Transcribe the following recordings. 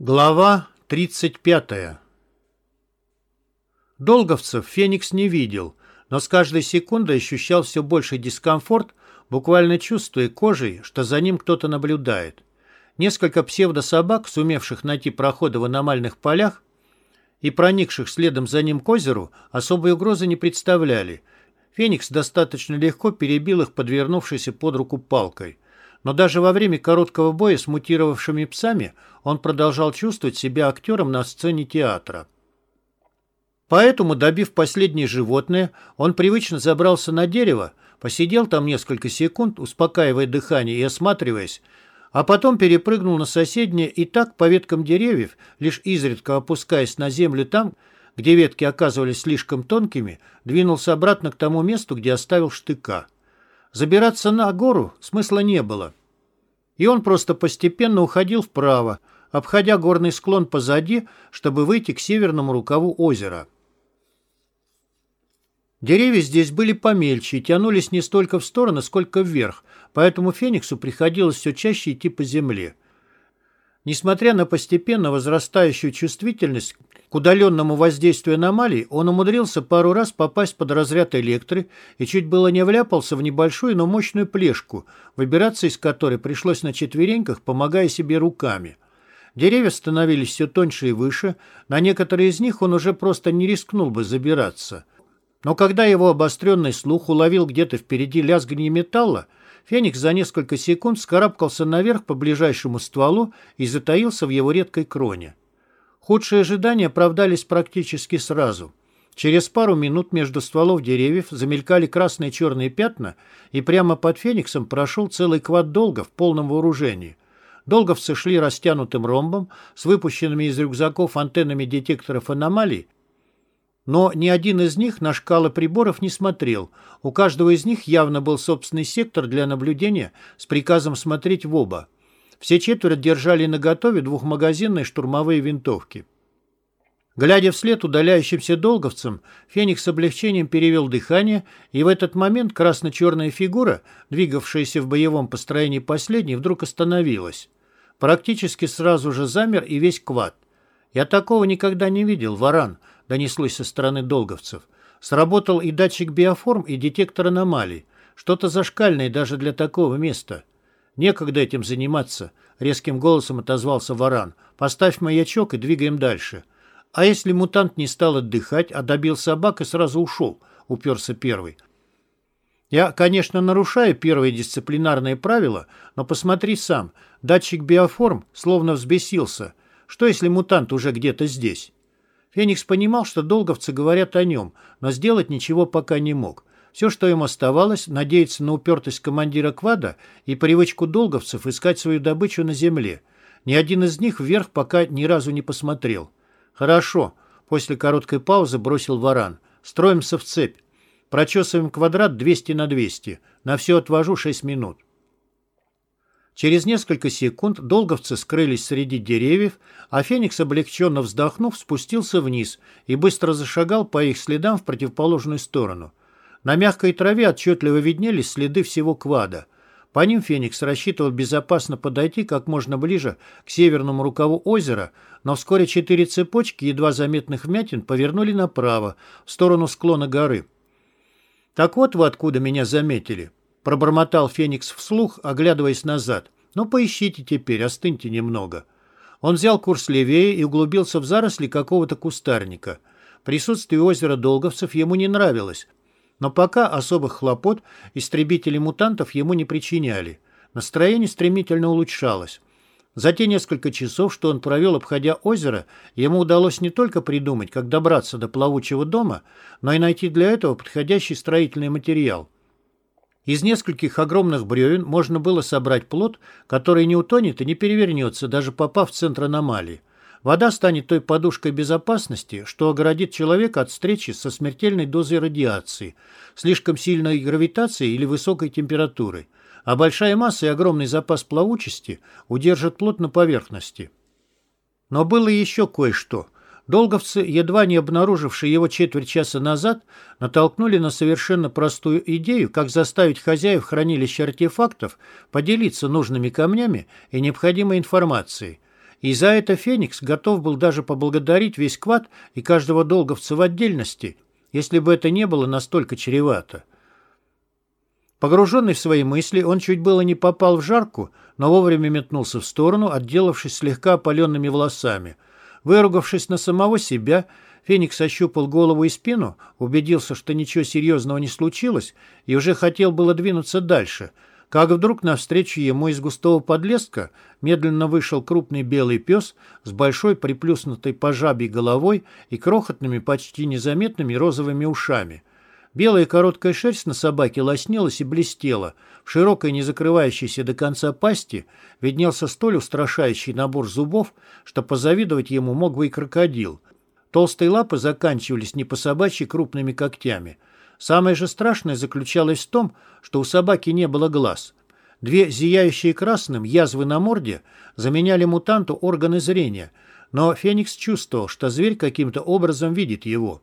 Глава 35 Долговцев Феникс не видел, но с каждой секундой ощущал все больший дискомфорт, буквально чувствуя кожей, что за ним кто-то наблюдает. Несколько псевдособак, сумевших найти проходы в аномальных полях и проникших следом за ним к озеру, особой угрозы не представляли. Феникс достаточно легко перебил их подвернувшейся под руку палкой – но даже во время короткого боя с мутировавшими псами он продолжал чувствовать себя актером на сцене театра. Поэтому, добив последнее животное, он привычно забрался на дерево, посидел там несколько секунд, успокаивая дыхание и осматриваясь, а потом перепрыгнул на соседнее и так по веткам деревьев, лишь изредка опускаясь на землю там, где ветки оказывались слишком тонкими, двинулся обратно к тому месту, где оставил штыка. Забираться на гору смысла не было. И он просто постепенно уходил вправо, обходя горный склон позади, чтобы выйти к северному рукаву озера. Деревья здесь были помельче и тянулись не столько в стороны, сколько вверх, поэтому Фениксу приходилось все чаще идти по земле. Несмотря на постепенно возрастающую чувствительность к удаленному воздействию аномалий, он умудрился пару раз попасть под разряд электры и чуть было не вляпался в небольшую, но мощную плешку, выбираться из которой пришлось на четвереньках, помогая себе руками. Деревья становились все тоньше и выше, на некоторые из них он уже просто не рискнул бы забираться. Но когда его обостренный слух уловил где-то впереди лязганье металла, Феникс за несколько секунд скарабкался наверх по ближайшему стволу и затаился в его редкой кроне. Худшие ожидания оправдались практически сразу. Через пару минут между стволов деревьев замелькали красные и черные пятна, и прямо под Фениксом прошел целый квад долгов в полном вооружении. Долговцы шли растянутым ромбом с выпущенными из рюкзаков антеннами детекторов аномалий, но ни один из них на шкалы приборов не смотрел. У каждого из них явно был собственный сектор для наблюдения с приказом смотреть в оба. Все четверо держали наготове двухмагазинные штурмовые винтовки. Глядя вслед удаляющимся долговцам, Феникс с облегчением перевел дыхание, и в этот момент красно-черная фигура, двигавшаяся в боевом построении последней, вдруг остановилась. Практически сразу же замер и весь квад. «Я такого никогда не видел, варан», донеслось со стороны долговцев. Сработал и датчик биоформ, и детектор аномалий. Что-то зашкальное даже для такого места. Некогда этим заниматься, резким голосом отозвался Варан. Поставь маячок и двигаем дальше. А если мутант не стал отдыхать, а добил собак и сразу ушел, уперся первый. Я, конечно, нарушаю первые дисциплинарные правила, но посмотри сам. Датчик биоформ словно взбесился. Что, если мутант уже где-то здесь? Феникс понимал, что долговцы говорят о нем, но сделать ничего пока не мог. Все, что им оставалось, надеяться на упертость командира квада и привычку долговцев искать свою добычу на земле. Ни один из них вверх пока ни разу не посмотрел. «Хорошо», — после короткой паузы бросил Варан. «Строимся в цепь. Прочесываем квадрат 200 на 200. На все отвожу 6 минут». Через несколько секунд долговцы скрылись среди деревьев, а Феникс, облегченно вздохнув, спустился вниз и быстро зашагал по их следам в противоположную сторону. На мягкой траве отчетливо виднелись следы всего квада. По ним Феникс рассчитывал безопасно подойти как можно ближе к северному рукаву озера, но вскоре четыре цепочки едва заметных вмятин повернули направо, в сторону склона горы. «Так вот вы откуда меня заметили», Пробормотал Феникс вслух, оглядываясь назад. «Ну, поищите теперь, остыньте немного». Он взял курс левее и углубился в заросли какого-то кустарника. Присутствие озера Долговцев ему не нравилось, но пока особых хлопот истребители мутантов ему не причиняли. Настроение стремительно улучшалось. За те несколько часов, что он провел, обходя озеро, ему удалось не только придумать, как добраться до плавучего дома, но и найти для этого подходящий строительный материал – из нескольких огромных бревен можно было собрать плод, который не утонет и не перевернется, даже попав в центр аномалии. Вода станет той подушкой безопасности, что оградит человека от встречи со смертельной дозой радиации, слишком сильной гравитацией или высокой температурой. А большая масса и огромный запас плавучести удержат плод на поверхности. Но было еще кое-что – Долговцы, едва не обнаружившие его четверть часа назад, натолкнули на совершенно простую идею, как заставить хозяев хранилища артефактов поделиться нужными камнями и необходимой информацией. И за это Феникс готов был даже поблагодарить весь квад и каждого долговца в отдельности, если бы это не было настолько чревато. Погруженный в свои мысли, он чуть было не попал в жарку, но вовремя метнулся в сторону, отделавшись слегка опаленными волосами. Выругавшись на самого себя, Феникс ощупал голову и спину, убедился, что ничего серьезного не случилось, и уже хотел было двинуться дальше, как вдруг навстречу ему из густого подлеска медленно вышел крупный белый пес с большой приплюснутой по жабе головой и крохотными, почти незаметными розовыми ушами. Белая короткая шерсть на собаке лоснилась и блестела. В широкой, не закрывающейся до конца пасти виднелся столь устрашающий набор зубов, что позавидовать ему мог бы и крокодил. Толстые лапы заканчивались не по собачьи крупными когтями. Самое же страшное заключалось в том, что у собаки не было глаз. Две зияющие красным язвы на морде заменяли мутанту органы зрения, но Феникс чувствовал, что зверь каким-то образом видит его.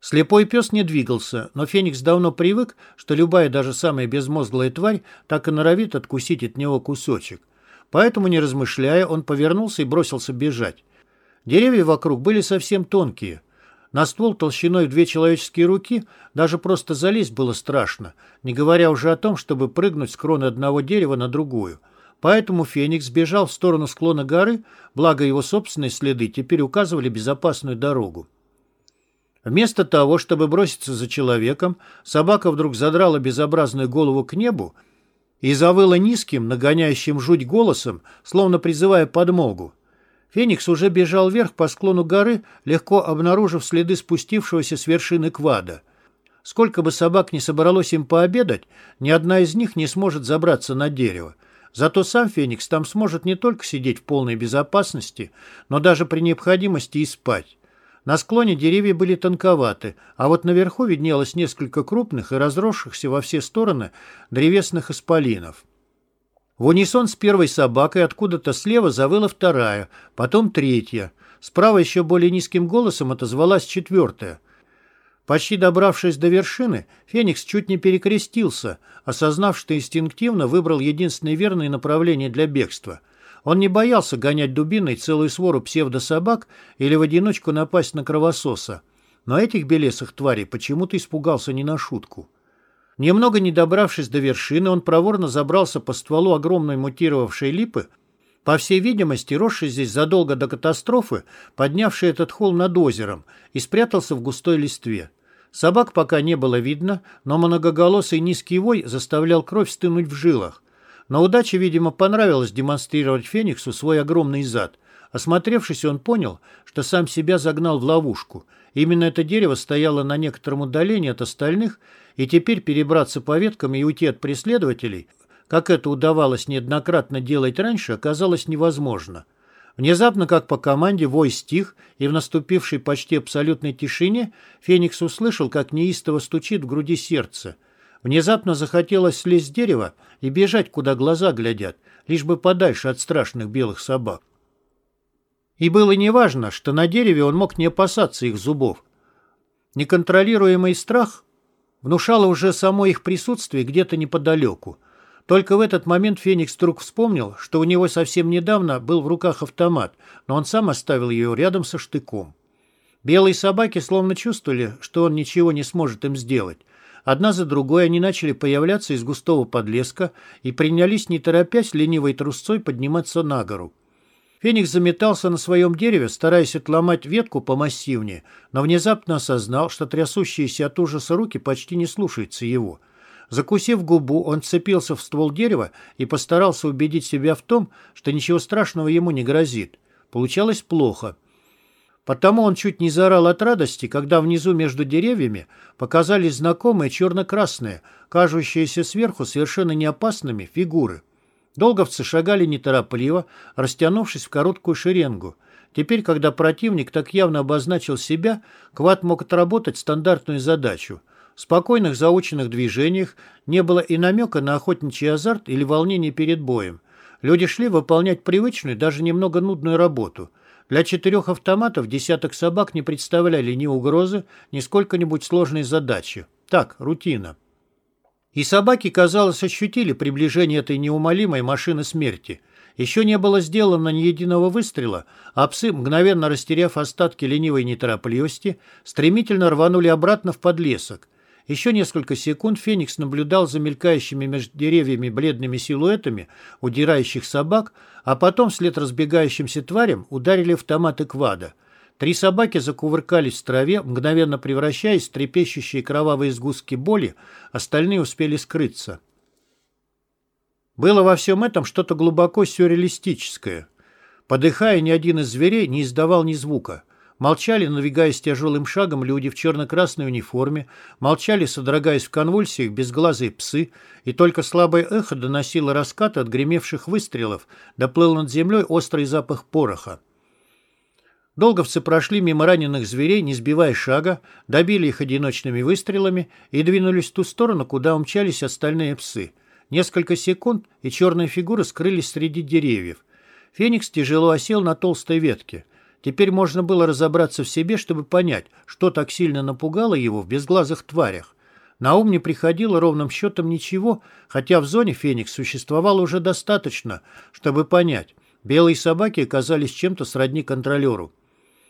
Слепой пес не двигался, но Феникс давно привык, что любая, даже самая безмозглая тварь, так и норовит откусить от него кусочек. Поэтому, не размышляя, он повернулся и бросился бежать. Деревья вокруг были совсем тонкие. На ствол толщиной в две человеческие руки даже просто залезть было страшно, не говоря уже о том, чтобы прыгнуть с кроны одного дерева на другую. Поэтому Феникс бежал в сторону склона горы, благо его собственные следы теперь указывали безопасную дорогу. Вместо того, чтобы броситься за человеком, собака вдруг задрала безобразную голову к небу и завыла низким, нагоняющим жуть голосом, словно призывая подмогу. Феникс уже бежал вверх по склону горы, легко обнаружив следы спустившегося с вершины квада. Сколько бы собак ни собралось им пообедать, ни одна из них не сможет забраться на дерево. Зато сам Феникс там сможет не только сидеть в полной безопасности, но даже при необходимости и спать. На склоне деревья были тонковаты, а вот наверху виднелось несколько крупных и разросшихся во все стороны древесных исполинов. В унисон с первой собакой откуда-то слева завыла вторая, потом третья. Справа еще более низким голосом отозвалась четвертая. Почти добравшись до вершины, Феникс чуть не перекрестился, осознав, что инстинктивно выбрал единственное верное направление для бегства – он не боялся гонять дубиной целую свору псевдособак или в одиночку напасть на кровососа. Но этих белесых тварей почему-то испугался не на шутку. Немного не добравшись до вершины, он проворно забрался по стволу огромной мутировавшей липы, по всей видимости, росший здесь задолго до катастрофы, поднявший этот холм над озером, и спрятался в густой листве. Собак пока не было видно, но многоголосый низкий вой заставлял кровь стынуть в жилах. Но удаче, видимо, понравилось демонстрировать Фениксу свой огромный зад. Осмотревшись, он понял, что сам себя загнал в ловушку. Именно это дерево стояло на некотором удалении от остальных, и теперь перебраться по веткам и уйти от преследователей, как это удавалось неоднократно делать раньше, оказалось невозможно. Внезапно, как по команде, вой стих, и в наступившей почти абсолютной тишине Феникс услышал, как неистово стучит в груди сердце – Внезапно захотелось слезть с дерева и бежать, куда глаза глядят, лишь бы подальше от страшных белых собак. И было неважно, что на дереве он мог не опасаться их зубов. Неконтролируемый страх внушало уже само их присутствие где-то неподалеку. Только в этот момент Феникс вдруг вспомнил, что у него совсем недавно был в руках автомат, но он сам оставил ее рядом со штыком. Белые собаки словно чувствовали, что он ничего не сможет им сделать, Одна за другой они начали появляться из густого подлеска и принялись, не торопясь, ленивой трусцой подниматься на гору. Феникс заметался на своем дереве, стараясь отломать ветку помассивнее, но внезапно осознал, что трясущиеся от ужаса руки почти не слушаются его. Закусив губу, он цепился в ствол дерева и постарался убедить себя в том, что ничего страшного ему не грозит. Получалось плохо — Потому он чуть не заорал от радости, когда внизу между деревьями показались знакомые черно-красные, кажущиеся сверху совершенно неопасными фигуры. Долговцы шагали неторопливо, растянувшись в короткую шеренгу. Теперь, когда противник так явно обозначил себя, Кват мог отработать стандартную задачу. В спокойных заученных движениях не было и намека на охотничий азарт или волнение перед боем. Люди шли выполнять привычную, даже немного нудную работу – для четырех автоматов десяток собак не представляли ни угрозы, ни сколько-нибудь сложной задачи. Так, рутина. И собаки, казалось, ощутили приближение этой неумолимой машины смерти. Еще не было сделано ни единого выстрела, а псы, мгновенно растеряв остатки ленивой неторопливости, стремительно рванули обратно в подлесок. Еще несколько секунд Феникс наблюдал за мелькающими между деревьями бледными силуэтами удирающих собак, а потом вслед разбегающимся тварям ударили автоматы квада. Три собаки закувыркались в траве, мгновенно превращаясь в трепещущие кровавые сгустки боли, остальные успели скрыться. Было во всем этом что-то глубоко сюрреалистическое. Подыхая, ни один из зверей не издавал ни звука. Молчали, надвигаясь тяжелым шагом, люди в черно-красной униформе, молчали, содрогаясь в конвульсиях, безглазые псы, и только слабое эхо доносило раскаты от гремевших выстрелов, доплыл над землей острый запах пороха. Долговцы прошли мимо раненых зверей, не сбивая шага, добили их одиночными выстрелами и двинулись в ту сторону, куда умчались остальные псы — Несколько секунд, и черные фигуры скрылись среди деревьев. Феникс тяжело осел на толстой ветке. Теперь можно было разобраться в себе, чтобы понять, что так сильно напугало его в безглазых тварях. На ум не приходило ровным счетом ничего, хотя в зоне Феникс существовало уже достаточно, чтобы понять, белые собаки оказались чем-то сродни контролеру.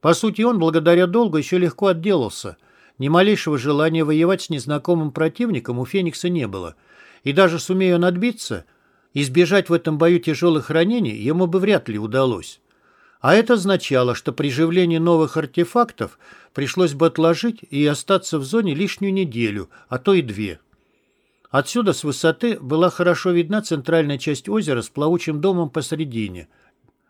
По сути, он, благодаря долгу, еще легко отделался. Ни малейшего желания воевать с незнакомым противником у Феникса не было — и даже сумея он отбиться, избежать в этом бою тяжелых ранений ему бы вряд ли удалось. А это означало, что при живлении новых артефактов пришлось бы отложить и остаться в зоне лишнюю неделю, а то и две. Отсюда с высоты была хорошо видна центральная часть озера с плавучим домом посредине.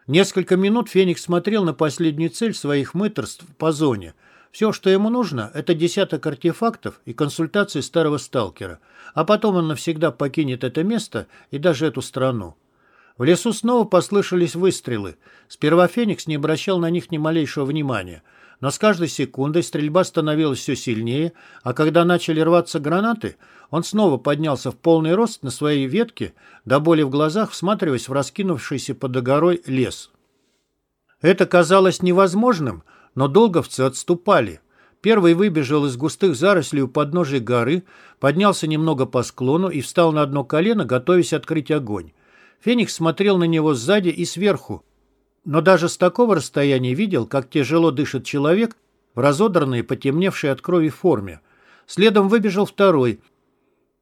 Несколько минут Феникс смотрел на последнюю цель своих мыторств по зоне – все, что ему нужно, это десяток артефактов и консультации старого сталкера, а потом он навсегда покинет это место и даже эту страну. В лесу снова послышались выстрелы. Сперва Феникс не обращал на них ни малейшего внимания, но с каждой секундой стрельба становилась все сильнее, а когда начали рваться гранаты, он снова поднялся в полный рост на своей ветке, до боли в глазах всматриваясь в раскинувшийся под горой лес. Это казалось невозможным — но долговцы отступали. Первый выбежал из густых зарослей у подножия горы, поднялся немного по склону и встал на одно колено, готовясь открыть огонь. Феникс смотрел на него сзади и сверху, но даже с такого расстояния видел, как тяжело дышит человек в разодранной, потемневшей от крови форме. Следом выбежал второй,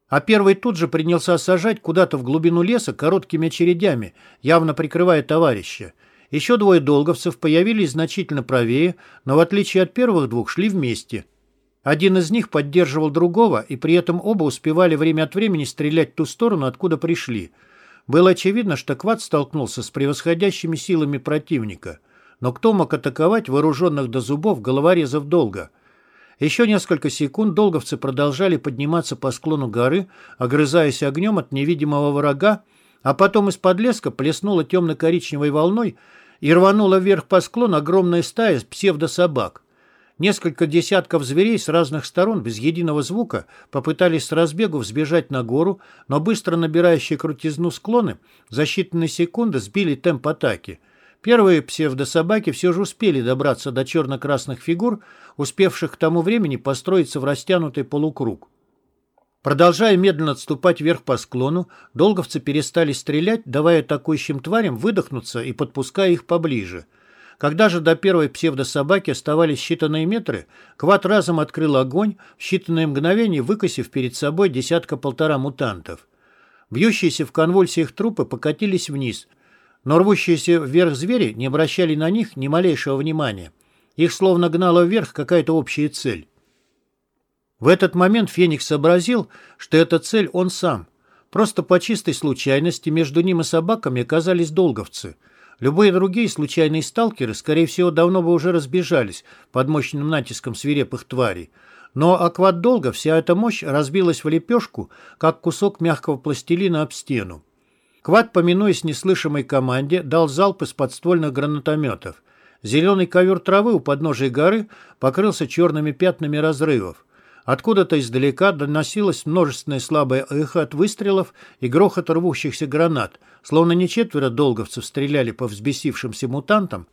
а первый тут же принялся сажать куда-то в глубину леса короткими очередями, явно прикрывая товарища. Еще двое долговцев появились значительно правее, но в отличие от первых двух шли вместе. Один из них поддерживал другого, и при этом оба успевали время от времени стрелять в ту сторону, откуда пришли. Было очевидно, что Квад столкнулся с превосходящими силами противника. Но кто мог атаковать вооруженных до зубов головорезов долго? Еще несколько секунд долговцы продолжали подниматься по склону горы, огрызаясь огнем от невидимого врага, а потом из-под леска плеснула темно-коричневой волной и рванула вверх по склону огромная стая псевдособак. Несколько десятков зверей с разных сторон без единого звука попытались с разбегу взбежать на гору, но быстро набирающие крутизну склоны за считанные секунды сбили темп атаки. Первые псевдособаки все же успели добраться до черно-красных фигур, успевших к тому времени построиться в растянутый полукруг. Продолжая медленно отступать вверх по склону, долговцы перестали стрелять, давая атакующим тварям выдохнуться и подпуская их поближе. Когда же до первой псевдособаки оставались считанные метры, Кват разом открыл огонь, в считанные мгновения выкосив перед собой десятка-полтора мутантов. Бьющиеся в конвульсиях трупы покатились вниз, но рвущиеся вверх звери не обращали на них ни малейшего внимания. Их словно гнала вверх какая-то общая цель. В этот момент Феникс сообразил, что эта цель он сам. Просто по чистой случайности между ним и собаками оказались долговцы. Любые другие случайные сталкеры, скорее всего, давно бы уже разбежались под мощным натиском свирепых тварей. Но акват долго вся эта мощь разбилась в лепешку, как кусок мягкого пластилина об стену. Квад, поминуясь неслышимой команде, дал залп из подствольных гранатометов. Зеленый ковер травы у подножия горы покрылся черными пятнами разрывов. Откуда-то издалека доносилось множественное слабое эхо от выстрелов и грохот рвущихся гранат, словно не четверо долговцев стреляли по взбесившимся мутантам,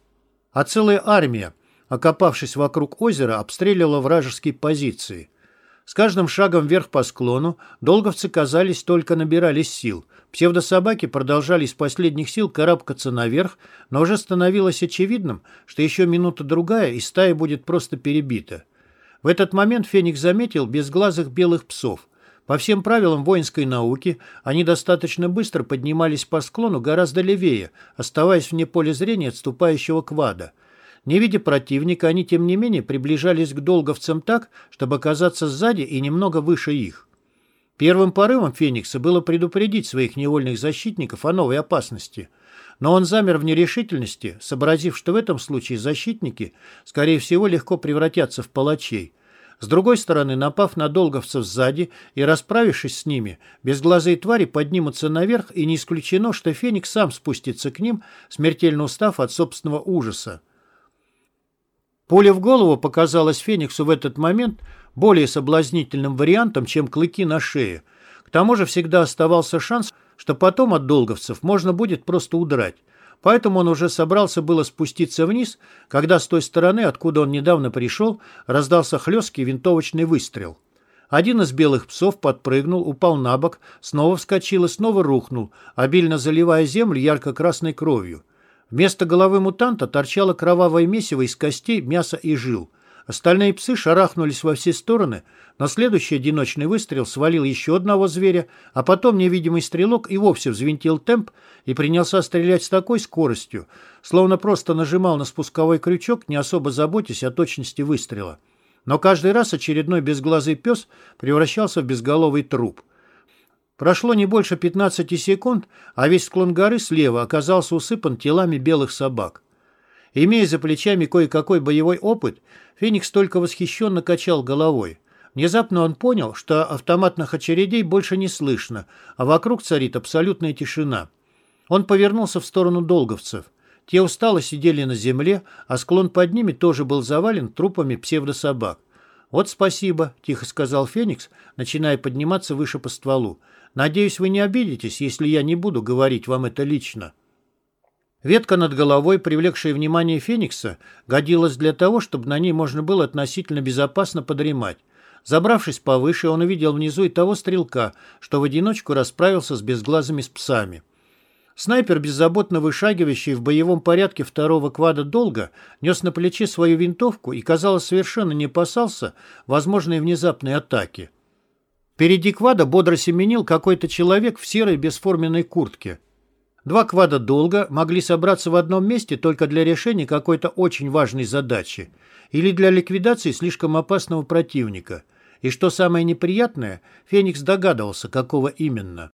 а целая армия, окопавшись вокруг озера, обстреливала вражеские позиции. С каждым шагом вверх по склону долговцы, казались, только набирались сил. Псевдособаки продолжали из последних сил карабкаться наверх, но уже становилось очевидным, что еще минута-другая, и стая будет просто перебита. В этот момент Феникс заметил безглазых белых псов. По всем правилам воинской науки они достаточно быстро поднимались по склону гораздо левее, оставаясь вне поля зрения отступающего квада – не видя противника, они, тем не менее, приближались к долговцам так, чтобы оказаться сзади и немного выше их. Первым порывом Феникса было предупредить своих невольных защитников о новой опасности. Но он замер в нерешительности, сообразив, что в этом случае защитники, скорее всего, легко превратятся в палачей. С другой стороны, напав на долговцев сзади и расправившись с ними, безглазые твари поднимутся наверх, и не исключено, что Феникс сам спустится к ним, смертельно устав от собственного ужаса. Пуля в голову показалась Фениксу в этот момент более соблазнительным вариантом, чем клыки на шее. К тому же всегда оставался шанс, что потом от долговцев можно будет просто удрать. Поэтому он уже собрался было спуститься вниз, когда с той стороны, откуда он недавно пришел, раздался хлесткий винтовочный выстрел. Один из белых псов подпрыгнул, упал на бок, снова вскочил и снова рухнул, обильно заливая землю ярко-красной кровью. Вместо головы мутанта торчало кровавое месиво из костей, мяса и жил. Остальные псы шарахнулись во все стороны, но следующий одиночный выстрел свалил еще одного зверя, а потом невидимый стрелок и вовсе взвинтил темп и принялся стрелять с такой скоростью, словно просто нажимал на спусковой крючок, не особо заботясь о точности выстрела. Но каждый раз очередной безглазый пес превращался в безголовый труп – Прошло не больше 15 секунд, а весь склон горы слева оказался усыпан телами белых собак. Имея за плечами кое-какой боевой опыт, Феникс только восхищенно качал головой. Внезапно он понял, что автоматных очередей больше не слышно, а вокруг царит абсолютная тишина. Он повернулся в сторону долговцев. Те устало сидели на земле, а склон под ними тоже был завален трупами псевдособак. «Вот спасибо», — тихо сказал Феникс, начиная подниматься выше по стволу. Надеюсь, вы не обидитесь, если я не буду говорить вам это лично». Ветка над головой, привлекшая внимание Феникса, годилась для того, чтобы на ней можно было относительно безопасно подремать. Забравшись повыше, он увидел внизу и того стрелка, что в одиночку расправился с безглазыми с псами. Снайпер, беззаботно вышагивающий в боевом порядке второго квада долго, нес на плече свою винтовку и, казалось, совершенно не опасался возможной внезапной атаки. Впереди квада бодро семенил какой-то человек в серой бесформенной куртке. Два квада долго могли собраться в одном месте только для решения какой-то очень важной задачи или для ликвидации слишком опасного противника. И что самое неприятное, Феникс догадывался, какого именно.